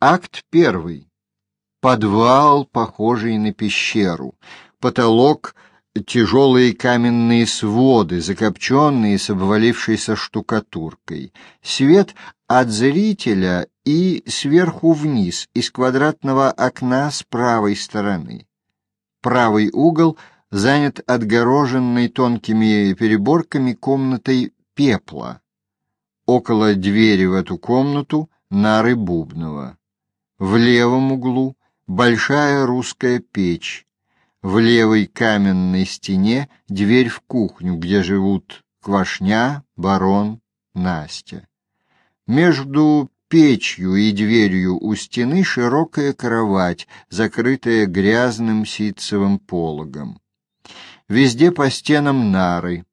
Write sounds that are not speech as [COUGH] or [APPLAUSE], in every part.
Акт первый. Подвал, похожий на пещеру. Потолок — тяжелые каменные своды, закопченные с обвалившейся штукатуркой. Свет от зрителя и сверху вниз, из квадратного окна с правой стороны. Правый угол занят отгороженной тонкими переборками комнатой пепла. Около двери в эту комнату нары Бубнова. В левом углу большая русская печь. В левой каменной стене дверь в кухню, где живут Квашня, Барон, Настя. Между печью и дверью у стены широкая кровать, закрытая грязным ситцевым пологом. Везде по стенам нары.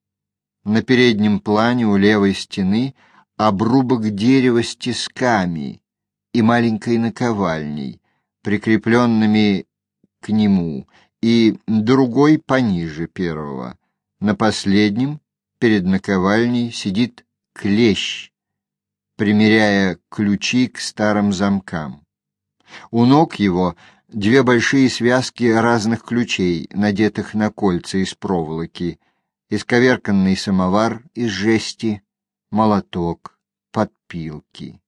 На переднем плане у левой стены обрубок дерева с тисками и маленькой наковальней, прикрепленными к нему, и другой пониже первого. На последнем, перед наковальней, сидит клещ, примеряя ключи к старым замкам. У ног его две большие связки разных ключей, надетых на кольца из проволоки, исковерканный самовар из жести, молоток, подпилки.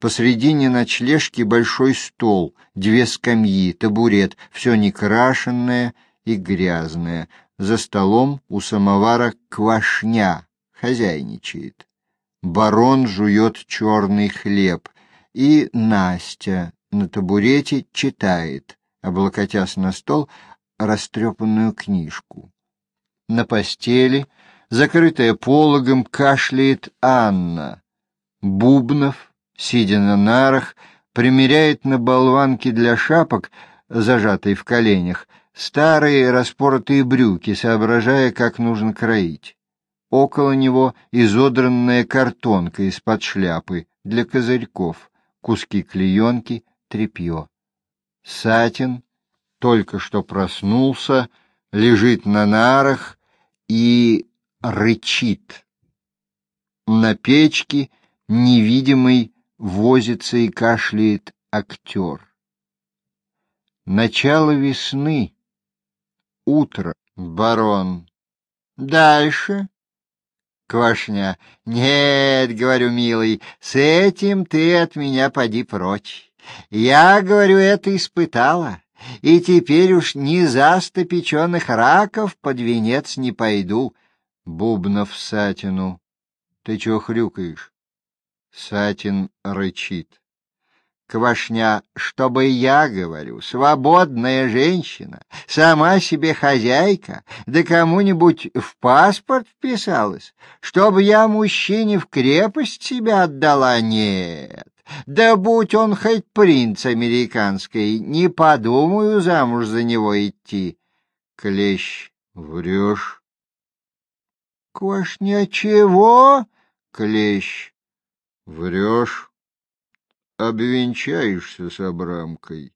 Посредине ночлежки большой стол, две скамьи, табурет, все некрашенное и грязное. За столом у самовара квашня хозяйничает. Барон жует черный хлеб, и Настя на табурете читает, облокотясь на стол, растрепанную книжку. На постели, закрытая пологом, кашляет Анна. Бубнов сидя на нарах, примеряет на болванки для шапок, зажатые в коленях, старые распоротые брюки, соображая, как нужно кроить. Около него изодранная картонка из-под шляпы для козырьков, куски клеенки, тряпье. Сатин только что проснулся, лежит на нарах и рычит. На печке невидимый возится и кашляет актер. Начало весны. Утро. Барон. Дальше. Квашня. Нет, говорю, милый, с этим ты от меня поди прочь. Я, говорю, это испытала, и теперь уж ни за сто печеных раков под венец не пойду. Бубнов Сатину. Ты чего хрюкаешь? Сатин рычит. Квашня, чтобы я говорю, свободная женщина, сама себе хозяйка, да кому-нибудь в паспорт вписалась, чтобы я мужчине в крепость себя отдала, нет. Да будь он хоть принц американский, не подумаю замуж за него идти. Клещ, врешь. Квашня, чего? Клещ, Врешь, обвенчаешься с Абрамкой.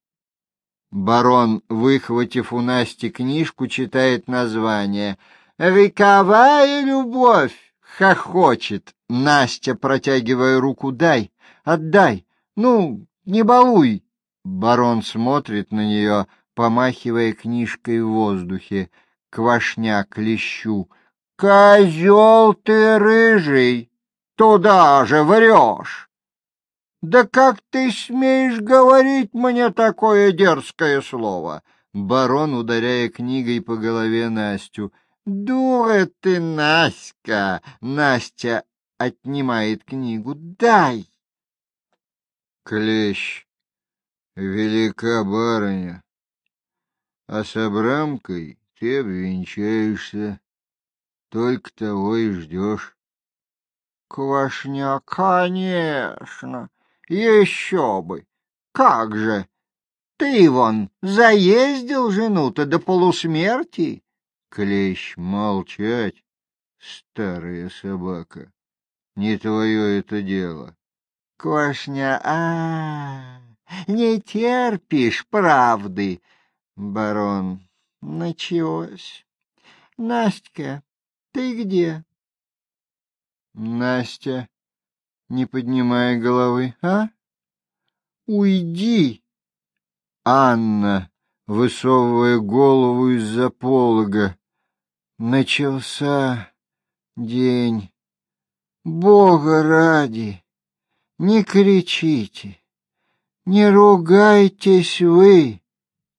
Барон, выхватив у Насти книжку, читает название. «Вековая любовь!» — хохочет. Настя, протягивая руку, «Дай, отдай! Ну, не балуй!» Барон смотрит на нее, помахивая книжкой в воздухе. Квашня клещу. «Козел ты рыжий!» Туда же врешь. Да как ты смеешь говорить мне такое дерзкое слово? Барон, ударяя книгой по голове Настю. Дура ты, Наська! Настя отнимает книгу. Дай! Клещ, велика барыня, а с Абрамкой ты обвенчаешься, только того и ждешь. Квашня, конечно, еще бы. Как же? Ты вон заездил жену-то до полусмерти? Клещ, молчать, старая собака. Не твое это дело. Квашня, а, не терпишь правды. Барон, началось. Настя, ты где? Настя, не поднимая головы, а? уйди. Анна, высовывая голову из-за полога. Начался день. Бога ради, не кричите, не ругайтесь вы.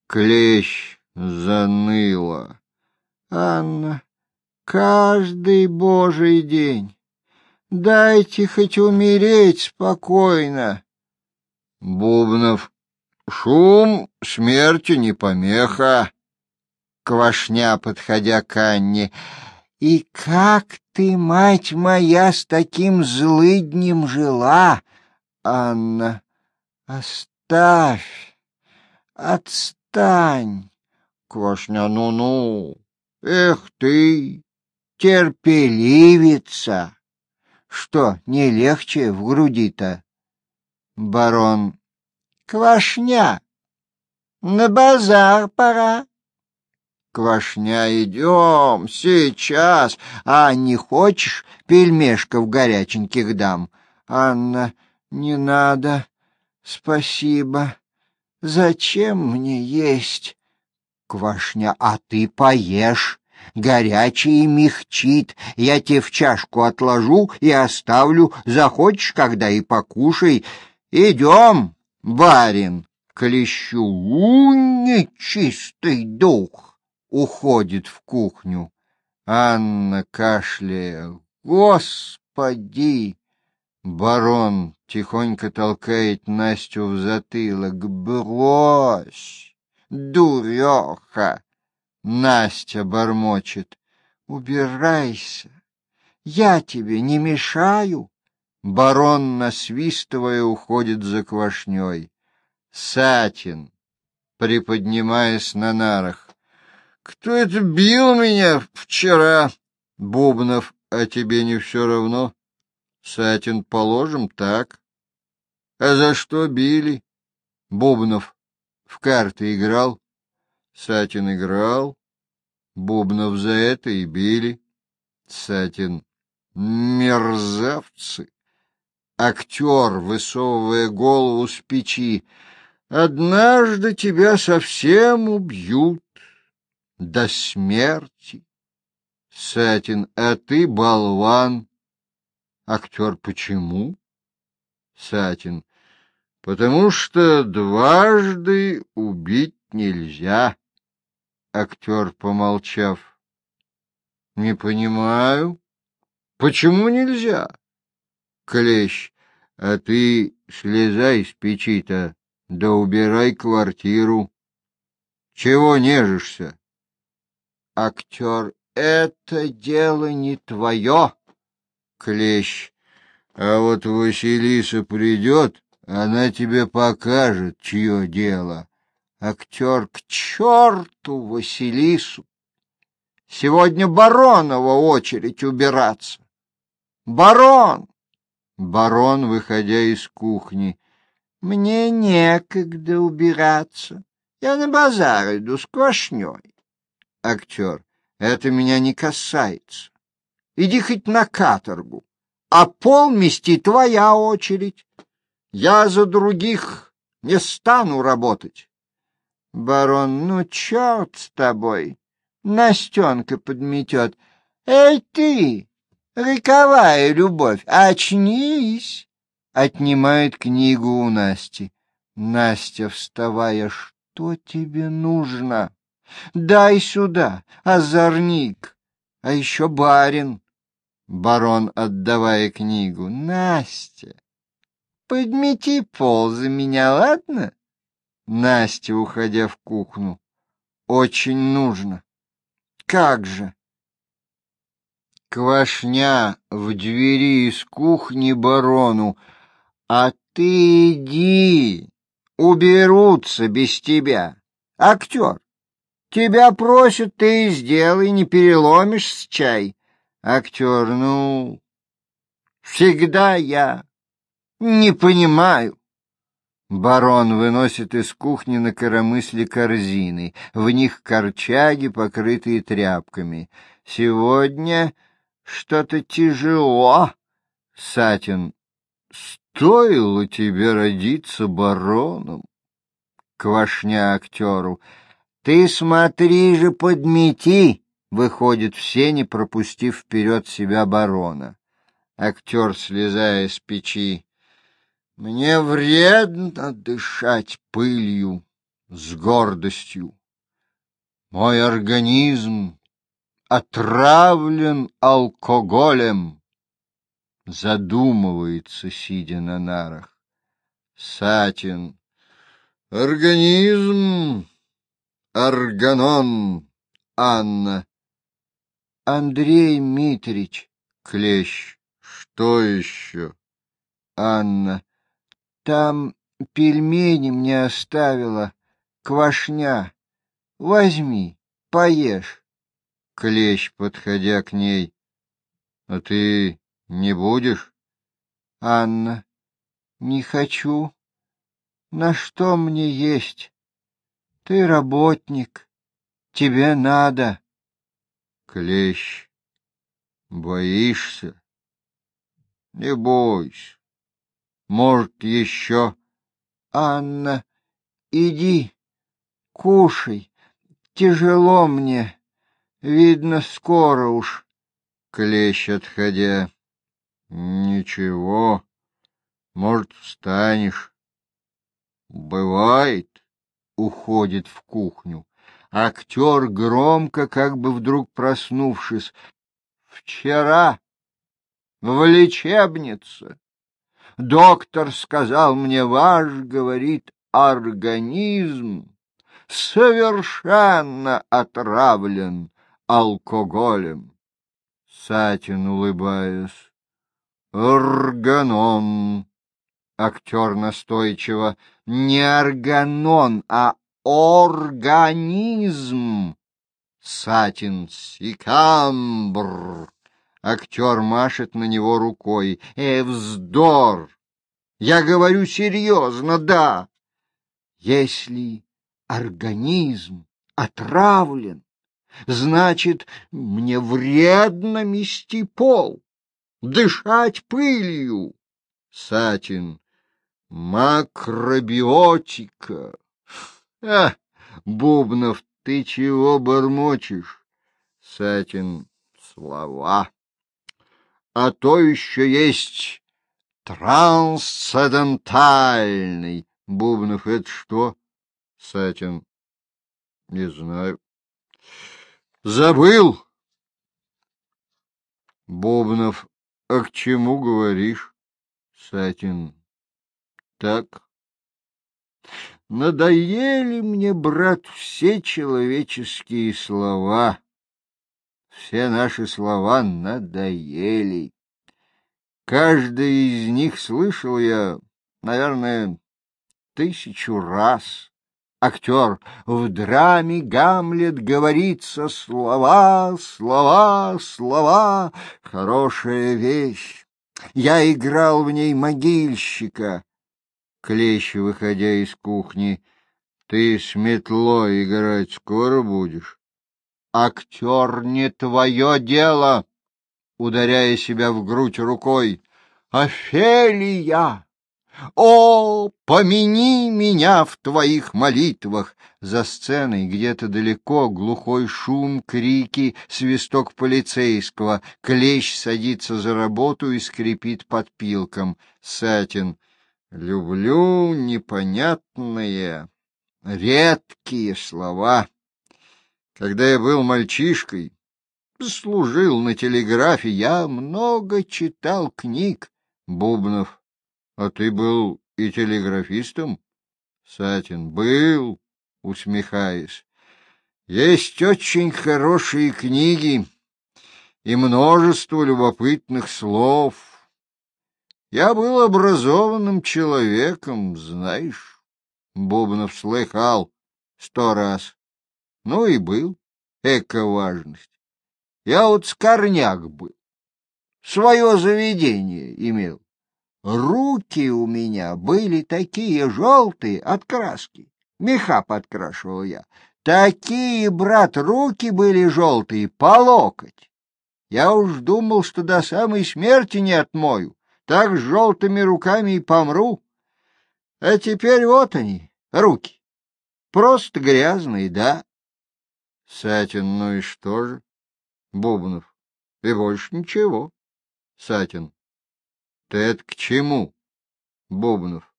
Клещ заныла. Анна, каждый божий день. Дайте хоть умереть спокойно. Бубнов. Шум смерти не помеха. Квашня, подходя к Анне. И как ты, мать моя, с таким злыднем жила? Анна. Оставь. Отстань. Квашня, ну-ну. Эх ты, терпеливица. Что, не легче в груди-то? Барон. Квашня. На базар пора. Квашня, идем, сейчас. А не хочешь, пельмешков горяченьких дам? Анна, не надо. Спасибо. Зачем мне есть? Квашня, а ты поешь. Горячий мягчит. Я тебе в чашку отложу и оставлю. Захочешь, когда и покушай. Идем, барин, клещу. У, нечистый дух! Уходит в кухню. Анна кашляя. Господи! Барон тихонько толкает Настю в затылок. Брось! дуреха! Настя бормочет. Убирайся, я тебе не мешаю. Барон, насвистывая, уходит за квашней. Сатин, приподнимаясь на нарах. Кто это бил меня вчера? Бубнов, а тебе не все равно? Сатин, положим, так. А за что били? Бубнов, в карты играл? Сатин играл. Бубнов за это и били. Сатин. Мерзавцы! Актер, высовывая голову с печи. Однажды тебя совсем убьют. До смерти. Сатин. А ты болван. Актер. Почему? Сатин потому что дважды убить нельзя. Актер, помолчав, не понимаю, почему нельзя? Клещ, а ты слезай с печи-то, да убирай квартиру. Чего нежишься? Актер, это дело не твое. Клещ, а вот Василиса придет, она тебе покажет, чье дело. Актер к черту Василису. Сегодня Баронова очередь убираться. Барон! Барон, выходя из кухни. Мне некогда убираться. Я на базар иду с квашней. Актер. Это меня не касается. Иди хоть на каторгу. А пол мести твоя очередь. Я за других не стану работать. Барон, ну, черт с тобой. Настенка подметет. Эй, ты, роковая любовь, очнись! Отнимает книгу у Насти. Настя, вставая, что тебе нужно? Дай сюда, озорник, а еще барин. Барон, отдавая книгу. Настя, Подмети пол за меня, ладно? Настя, уходя в кухню. Очень нужно. Как же? Квашня в двери из кухни барону. А ты иди, уберутся без тебя. Актер, тебя просят, ты и сделай, не переломишь с чай. Актер, ну, всегда я не понимаю. Барон выносит из кухни на коромысле корзины. В них корчаги, покрытые тряпками. Сегодня что-то тяжело. Сатин. стоило тебе родиться бароном. Квашня актеру. Ты смотри же, подмети! Выходит все, не пропустив вперед себя барона. Актер, слезая с печи. Мне вредно дышать пылью с гордостью. Мой организм отравлен алкоголем. Задумывается, сидя на нарах. Сатин. Организм. Органон. Анна. Андрей Митрич. Клещ. Что еще? Анна. Там пельмени мне оставила, квашня. Возьми, поешь. Клещ, подходя к ней. — А ты не будешь? — Анна. — Не хочу. На что мне есть? Ты работник. Тебе надо. Клещ. Боишься? Не бойся. Может, еще... Анна, иди, кушай. Тяжело мне. Видно, скоро уж. Клещ, отходя. Ничего. Может, встанешь. Бывает. Уходит в кухню. Актер громко, как бы вдруг проснувшись. Вчера в лечебнице Доктор сказал мне, ваш, говорит, организм совершенно отравлен алкоголем. Сатин, улыбаясь, органон. Актер настойчиво, не органон, а организм. Сатин, сикамбр. Актер машет на него рукой. «Э, вздор! Я говорю серьезно, да. Если организм отравлен, значит, мне вредно мести пол, дышать пылью. Сатин. Макробиотика. А, Бубнов, ты чего бормочешь? Сатин. Слова а то еще есть трансцендентальный. Бубнов, это что? Сатин, не знаю. Забыл. Бубнов, а к чему говоришь? Сатин, так. Надоели мне, брат, все человеческие слова. Все наши слова надоели. Каждый из них слышал я, наверное, тысячу раз. Актер в драме Гамлет говорится слова, слова, слова. Хорошая вещь. Я играл в ней могильщика. Клещ, выходя из кухни, ты с метлой играть скоро будешь? Актер не твое дело, ударяя себя в грудь рукой. Офелия! О, помяни меня в твоих молитвах! За сценой где-то далеко глухой шум, крики, свисток полицейского. Клещ садится за работу и скрипит подпилком. Сатин. Люблю непонятные, редкие слова. Когда я был мальчишкой, служил на телеграфе, я много читал книг. Бубнов, а ты был и телеграфистом? Сатин, был, усмехаясь. Есть очень хорошие книги и множество любопытных слов. Я был образованным человеком, знаешь. Бубнов слыхал сто раз. Ну и был. Эко-важность. Я вот скорняк был. Свое заведение имел. Руки у меня были такие желтые от краски. Меха подкрашивал я. Такие, брат, руки были желтые, по локоть. Я уж думал, что до самой смерти не отмою. Так с желтыми руками и помру. А теперь вот они, руки. Просто грязные, да? Сатин, ну и что же? Бубнов. И больше ничего. Сатин. Ты это к чему? Бубнов.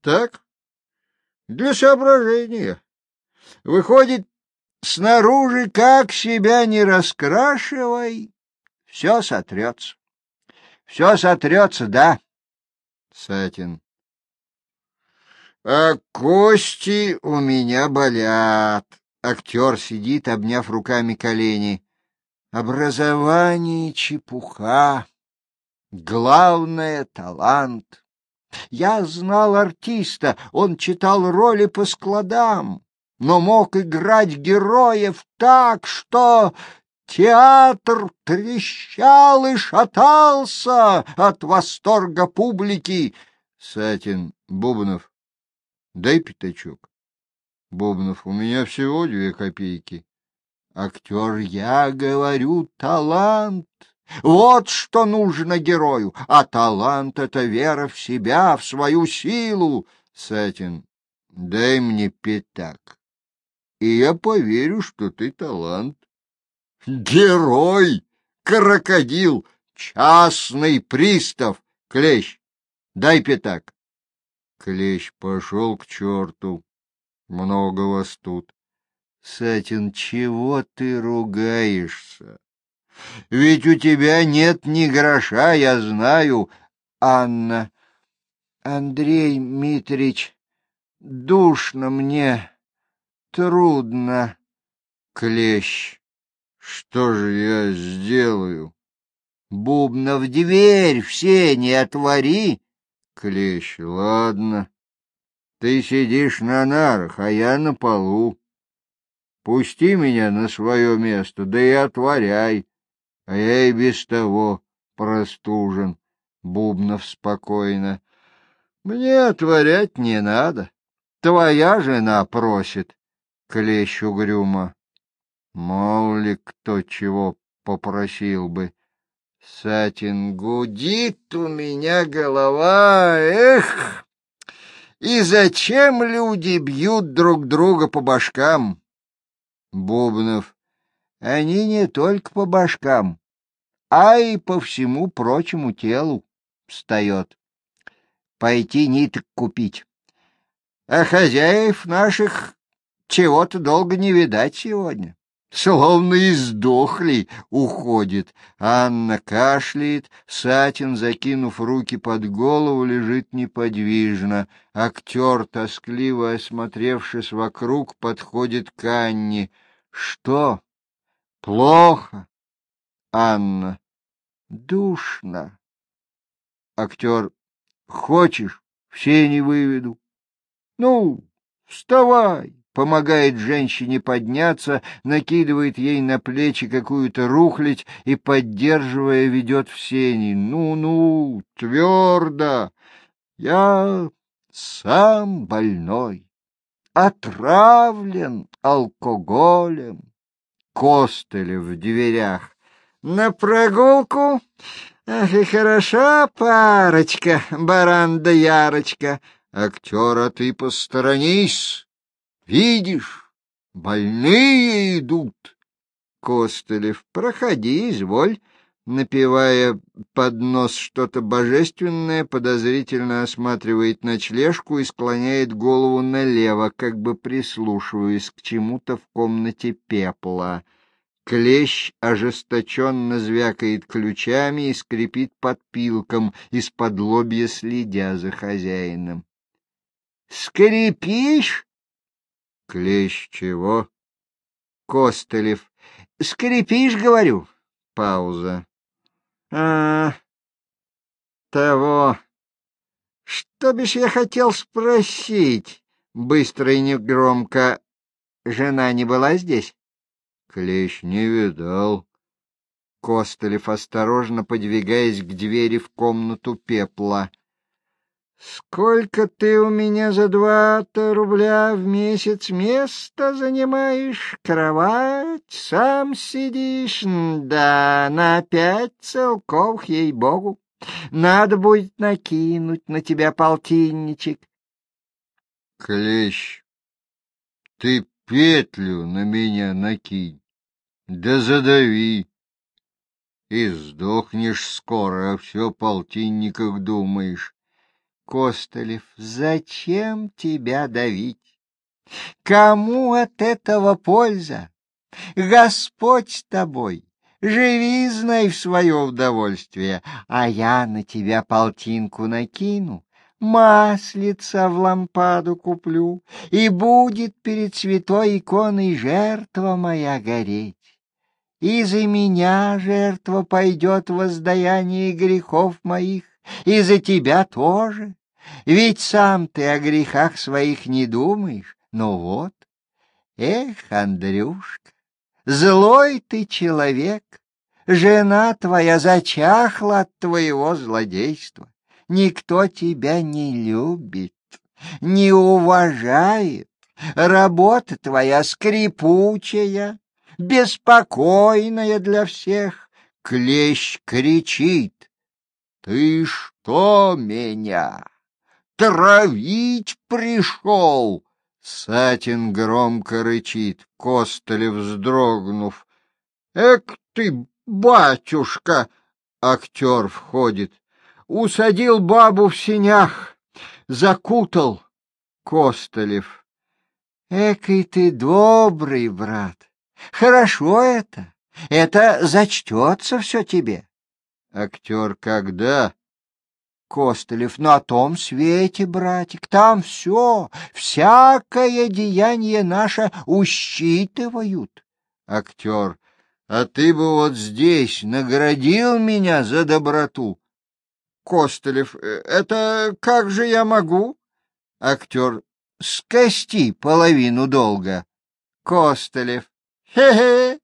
Так, для соображения. Выходит, снаружи как себя не раскрашивай, все сотрется. Все сотрется, да? Сатин. А кости у меня болят. Актер сидит, обняв руками колени. Образование — чепуха. Главное — талант. Я знал артиста, он читал роли по складам, но мог играть героев так, что театр трещал и шатался от восторга публики. Сатин, Бубнов, дай пятачок. Бубнов, у меня всего две копейки. Актер, я говорю, талант. Вот что нужно герою, а талант — это вера в себя, в свою силу. Сатин, дай мне пятак, и я поверю, что ты талант. Герой, крокодил, частный пристав, клещ, дай пятак. Клещ пошел к черту, много вас тут. Сатин, чего ты ругаешься? Ведь у тебя нет ни гроша, я знаю. Анна. Андрей Митрич, душно мне, трудно. Клещ. Что же я сделаю? Бубна в дверь все не отвори. Клещ. Ладно. Ты сидишь на нарах, а я на полу. Пусти меня на свое место, да и отворяй а я и без того простужен. Бубнов спокойно. Мне отворять не надо. Твоя жена просит. Клещ угрюмо. Мол ли кто чего попросил бы. Сатин гудит у меня голова, эх! И зачем люди бьют друг друга по башкам? Бубнов. Они не только по башкам, а и по всему прочему телу встает. Пойти ниток купить. А хозяев наших чего-то долго не видать сегодня. Словно издохли, уходит. Анна кашляет, Сатин, закинув руки под голову, лежит неподвижно. Актер, тоскливо осмотревшись вокруг, подходит к Анне. — Что? Плохо, Анна. Душно. Актер. Хочешь, все не выведу. Ну, вставай. Помогает женщине подняться, накидывает ей на плечи какую-то рухлядь и, поддерживая, ведет в сени. Ну-ну, твердо. Я сам больной, отравлен алкоголем. Костылев в дверях. На прогулку? Ах, и хороша парочка, баран да ярочка. Актера ты посторонись. Видишь, больные идут. Костылев, проходи, изволь напевая под нос что-то божественное, подозрительно осматривает ночлежку и склоняет голову налево, как бы прислушиваясь к чему-то в комнате пепла. Клещ ожесточенно звякает ключами и скрипит подпилком, из-под лобья следя за хозяином. — Скрипишь? — Клещ чего? — Костылев. — Скрипишь, говорю. Пауза. А, того. Что бишь я хотел спросить? Быстро и негромко. Жена не была здесь? Клещ не видал. Костылев, осторожно подвигаясь к двери в комнату пепла. Сколько ты у меня за два-то рубля в месяц место занимаешь, кровать, сам сидишь, да, на пять целков, ей-богу. Надо будет накинуть на тебя полтинничек. Клещ, ты петлю на меня накинь, да задави. И сдохнешь скоро, а все полтинниках думаешь. Костылев, зачем тебя давить? Кому от этого польза? Господь с тобой. Живи, знай в свое удовольствие, а я на тебя полтинку накину, маслица в лампаду куплю, и будет перед святой иконой жертва моя гореть. И за меня жертва пойдет воздаяние грехов моих, и за тебя тоже. Ведь сам ты о грехах своих не думаешь, но вот, эх, Андрюшка, Злой ты человек, жена твоя зачахла от твоего злодейства. Никто тебя не любит, не уважает. Работа твоя скрипучая, беспокойная для всех. Клещ кричит. Ты что меня травить пришел? Сатин громко рычит, Костылев вздрогнув. «Эк ты, батюшка!» Актер входит. Усадил бабу в синях, закутал. Костылев. Экой ты добрый, брат. Хорошо это. Это зачтется все тебе. Актер когда? Костылев, на том свете, братик, там все, всякое деяние наше усчитывают. Актер, а ты бы вот здесь наградил меня за доброту. Костылев, «Э, это как же я могу? Актер, скости половину долга. Костылев, хе-хе,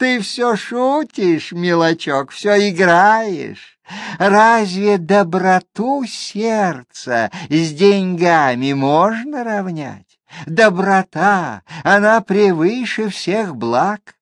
ты все шутишь, мелочок, все играешь. Разве доброту сердца с деньгами можно равнять? Доброта, она превыше всех благ.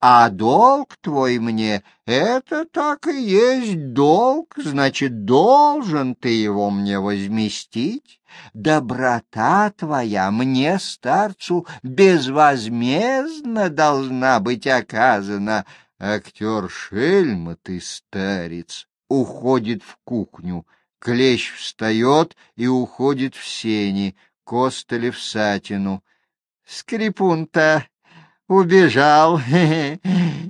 А долг твой мне — это так и есть долг, значит, должен ты его мне возместить. Доброта твоя мне, старцу, безвозмездно должна быть оказана. Актер шельма ты, старец, уходит в кухню. Клещ встает и уходит в сени, Костылев Сатину. Скрипун-то убежал. [LAUGHS]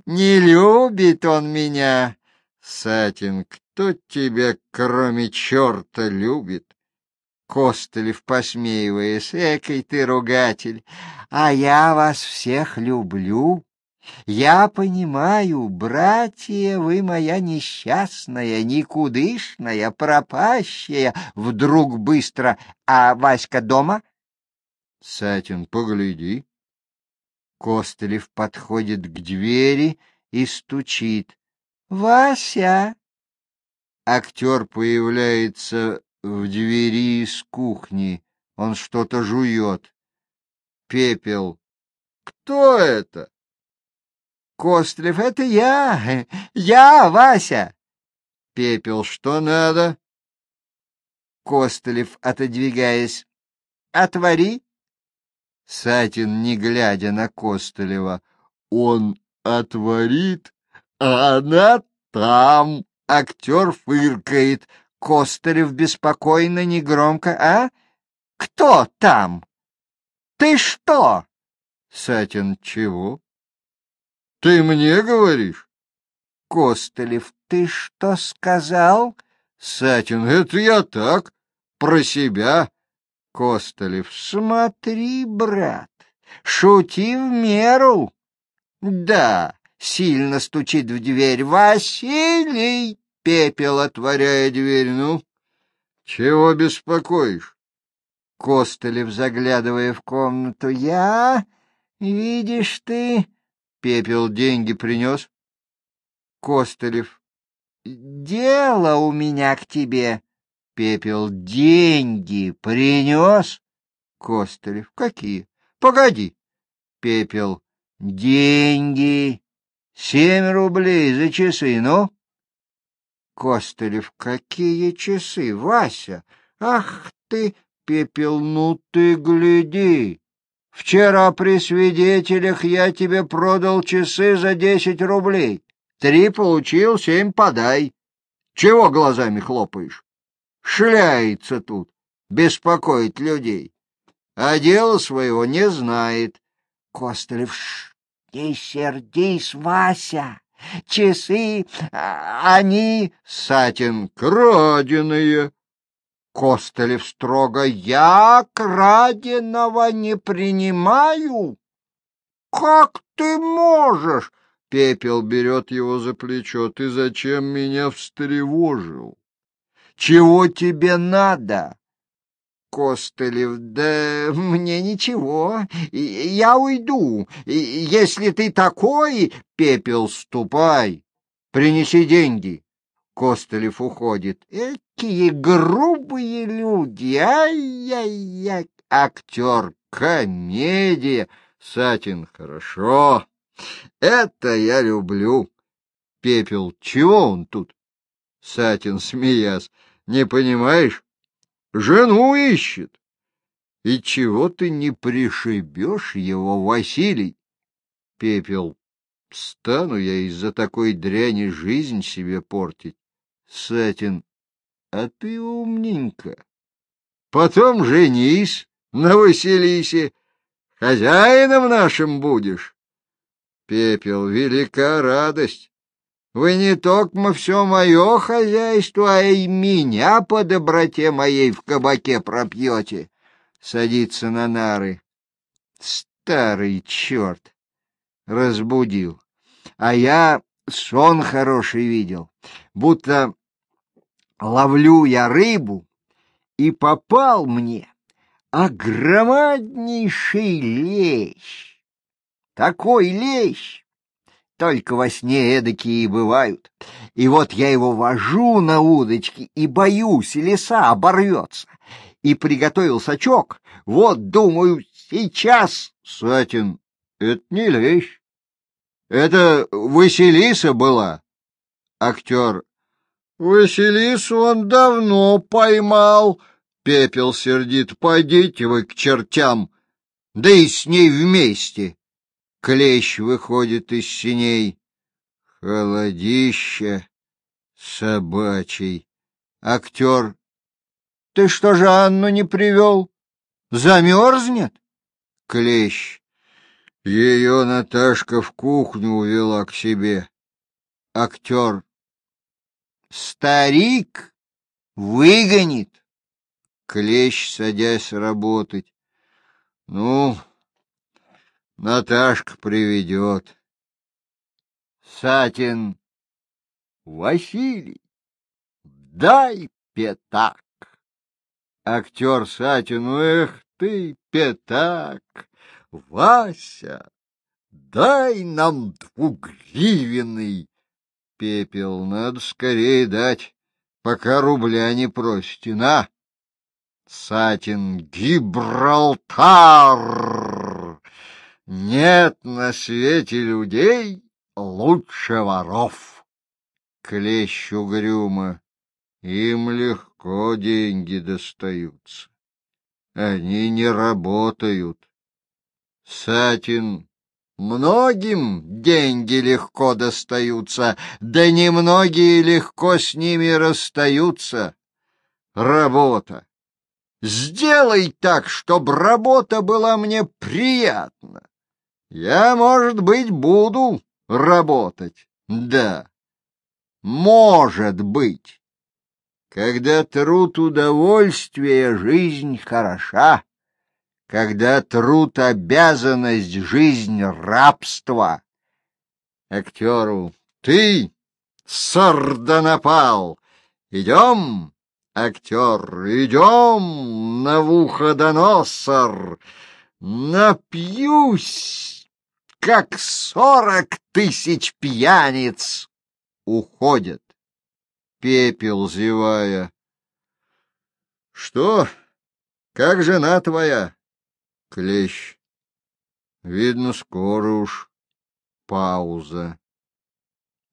Не любит он меня. Сатин, кто тебя, кроме черта, любит? Костылев, посмеиваясь, экой ты ругатель, а я вас всех люблю. Я понимаю, братья, вы моя несчастная, никудышная, пропащая. Вдруг быстро, а Васька дома? Сатин, погляди. Костылев подходит к двери и стучит. «Вася!» Актер появляется в двери из кухни. Он что-то жует. Пепел. «Кто это?» Костлев, это я, я, Вася. Пепел, что надо? Костылев, отодвигаясь, отвори. Сатин, не глядя на Костылева, он отворит, а она там. Актер фыркает. Костылев беспокойно, негромко. А? Кто там? Ты что? Сатин, чего? Ты мне говоришь? Костылев, ты что сказал? Сатин, это я так, про себя. Костылев, смотри, брат, шути в меру. Да, сильно стучит в дверь. Василий! Пепел, отворяя дверь, ну. Чего беспокоишь? Костылев, заглядывая в комнату. Я, видишь ты... Пепел деньги принес? Костылев. Дело у меня к тебе. Пепел, деньги принес? Костылев, какие? Погоди. Пепел, деньги. Семь рублей за часы, ну? Костылев, какие часы, Вася! Ах ты, пепел, ну ты гляди! Вчера при свидетелях я тебе продал часы за десять рублей. Три получил, семь подай. Чего глазами хлопаешь? Шляется тут, беспокоит людей. А дела своего не знает. Костылев, не сердись, Вася. Часы, а, они... Сатин, краденые. Костылев строго, я краденого не принимаю. Как ты можешь? Пепел берет его за плечо. Ты зачем меня встревожил? Чего тебе надо? Костылев, да мне ничего, я уйду. Если ты такой, Пепел, ступай, принеси деньги. Костылев уходит. Какие грубые люди! Ай-яй-яй! Актер, комедия! Сатин, хорошо. Это я люблю. Пепел, чего он тут? Сатин, смеясь, не понимаешь? Жену ищет. И чего ты не пришибешь его, Василий? Пепел, стану я из-за такой дряни жизнь себе портить. Сатин, а ты умненько. Потом женись на Василисе, хозяином нашим будешь. Пепел, велика радость. Вы не только все мое хозяйство, а и меня по доброте моей в кабаке пропьете. Садится на нары. Старый черт! Разбудил. А я сон хороший видел, будто ловлю я рыбу, и попал мне огромнейший лещ. Такой лещ! Только во сне эдакие и бывают. И вот я его вожу на удочке и боюсь, леса оборвется. И приготовил сачок. Вот, думаю, сейчас... Сатин, это не лещ. Это Василиса была. Актер. Василису он давно поймал. Пепел сердит. Пойдите вы к чертям. Да и с ней вместе. Клещ выходит из синей. Холодище собачий. Актер. Ты что же Анну не привел? Замерзнет? Клещ. Ее Наташка в кухню увела к себе. Актер. Старик выгонит. Клещ, садясь работать. Ну, Наташка приведет. Сатин. Василий, дай пятак. Актер Сатину, эх ты, пятак, Вася, дай нам двугривенный. Пепел, надо скорее дать, пока рубля не просите. На! Сатин, Гибралтар! Нет на свете людей лучше воров. Клещ угрюмо. Им легко деньги достаются. Они не работают. Сатин. Многим деньги легко достаются, да немногие легко с ними расстаются. Работа. Сделай так, чтобы работа была мне приятна. Я, может быть, буду работать. Да, может быть. Когда труд удовольствия, жизнь хороша. Когда труд обязанность, жизнь рабство. Актеру, ты, сардонапал, идем, актер, идем, Навуходоносор, напьюсь как сорок тысяч пьяниц уходят. Пепел, зевая. — Что? Как жена твоя? Клещ. — Видно, скоро уж. Пауза.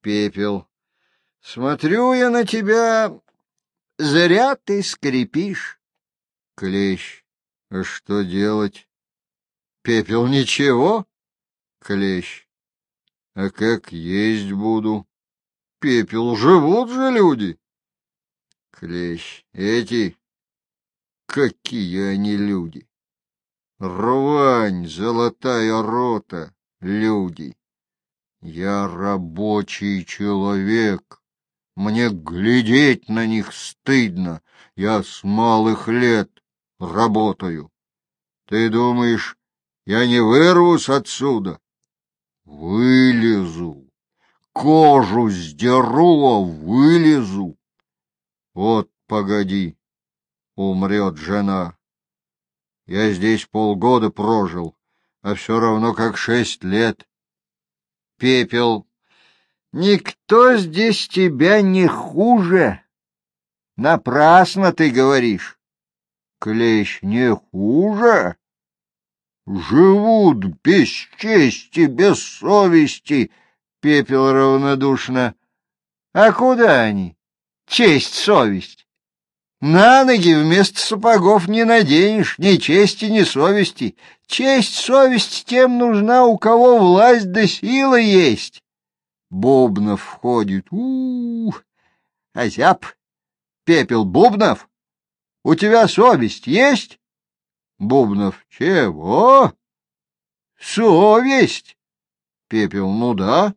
Пепел. Смотрю я на тебя, зря ты скрипишь. Клещ. А что делать? Пепел ничего? Клещ. А как есть буду? Пепел, живут же люди. Клещ. Эти? Какие они люди? Рвань, золотая рота, люди. Я рабочий человек. Мне глядеть на них стыдно. Я с малых лет работаю. Ты думаешь, я не вырвусь отсюда? Вылезу. Кожу сдеру, а вылезу. Вот погоди, умрет жена. Я здесь полгода прожил, а все равно как шесть лет. Пепел. Никто здесь тебя не хуже. Напрасно ты говоришь. Клещ не хуже. Живут без чести, без совести. Пепел равнодушно. А куда они? Честь, совесть. На ноги вместо сапогов не наденешь ни чести, ни совести. Честь, совесть тем нужна, у кого власть да сила есть. Бубнов входит. у, -у, -у. Озяб. Пепел Бубнов, у тебя совесть есть? Бубнов. Чего? Совесть. Пепел. Ну да.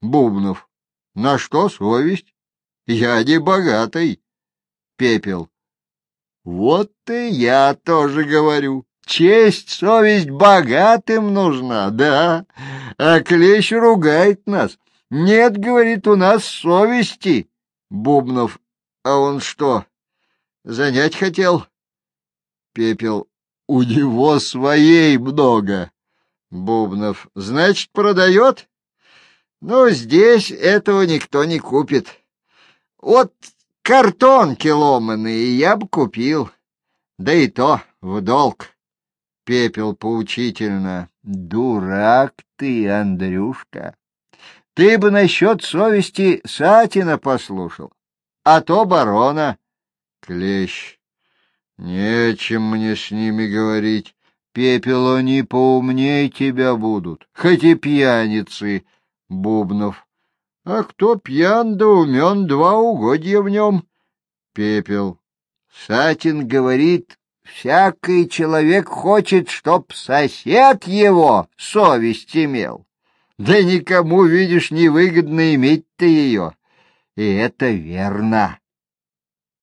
Бубнов. На что совесть? Я не богатый. Пепел. Вот и я тоже говорю. Честь, совесть богатым нужна, да. А Клещ ругает нас. Нет, говорит, у нас совести. Бубнов. А он что, занять хотел? Пепел. У него своей много. Бубнов. Значит, продает? Ну, здесь этого никто не купит. Вот Картонки ломаные я бы купил. Да и то в долг. Пепел поучительно. Дурак ты, Андрюшка. Ты бы насчет совести Сатина послушал, а то барона. Клещ. Нечем мне с ними говорить. Пепел они поумней тебя будут, хоть и пьяницы. Бубнов. А кто пьян да умен, два угодья в нем. Пепел. Сатин говорит, всякий человек хочет, чтоб сосед его совесть имел. Да никому, видишь, невыгодно иметь-то ее. И это верно.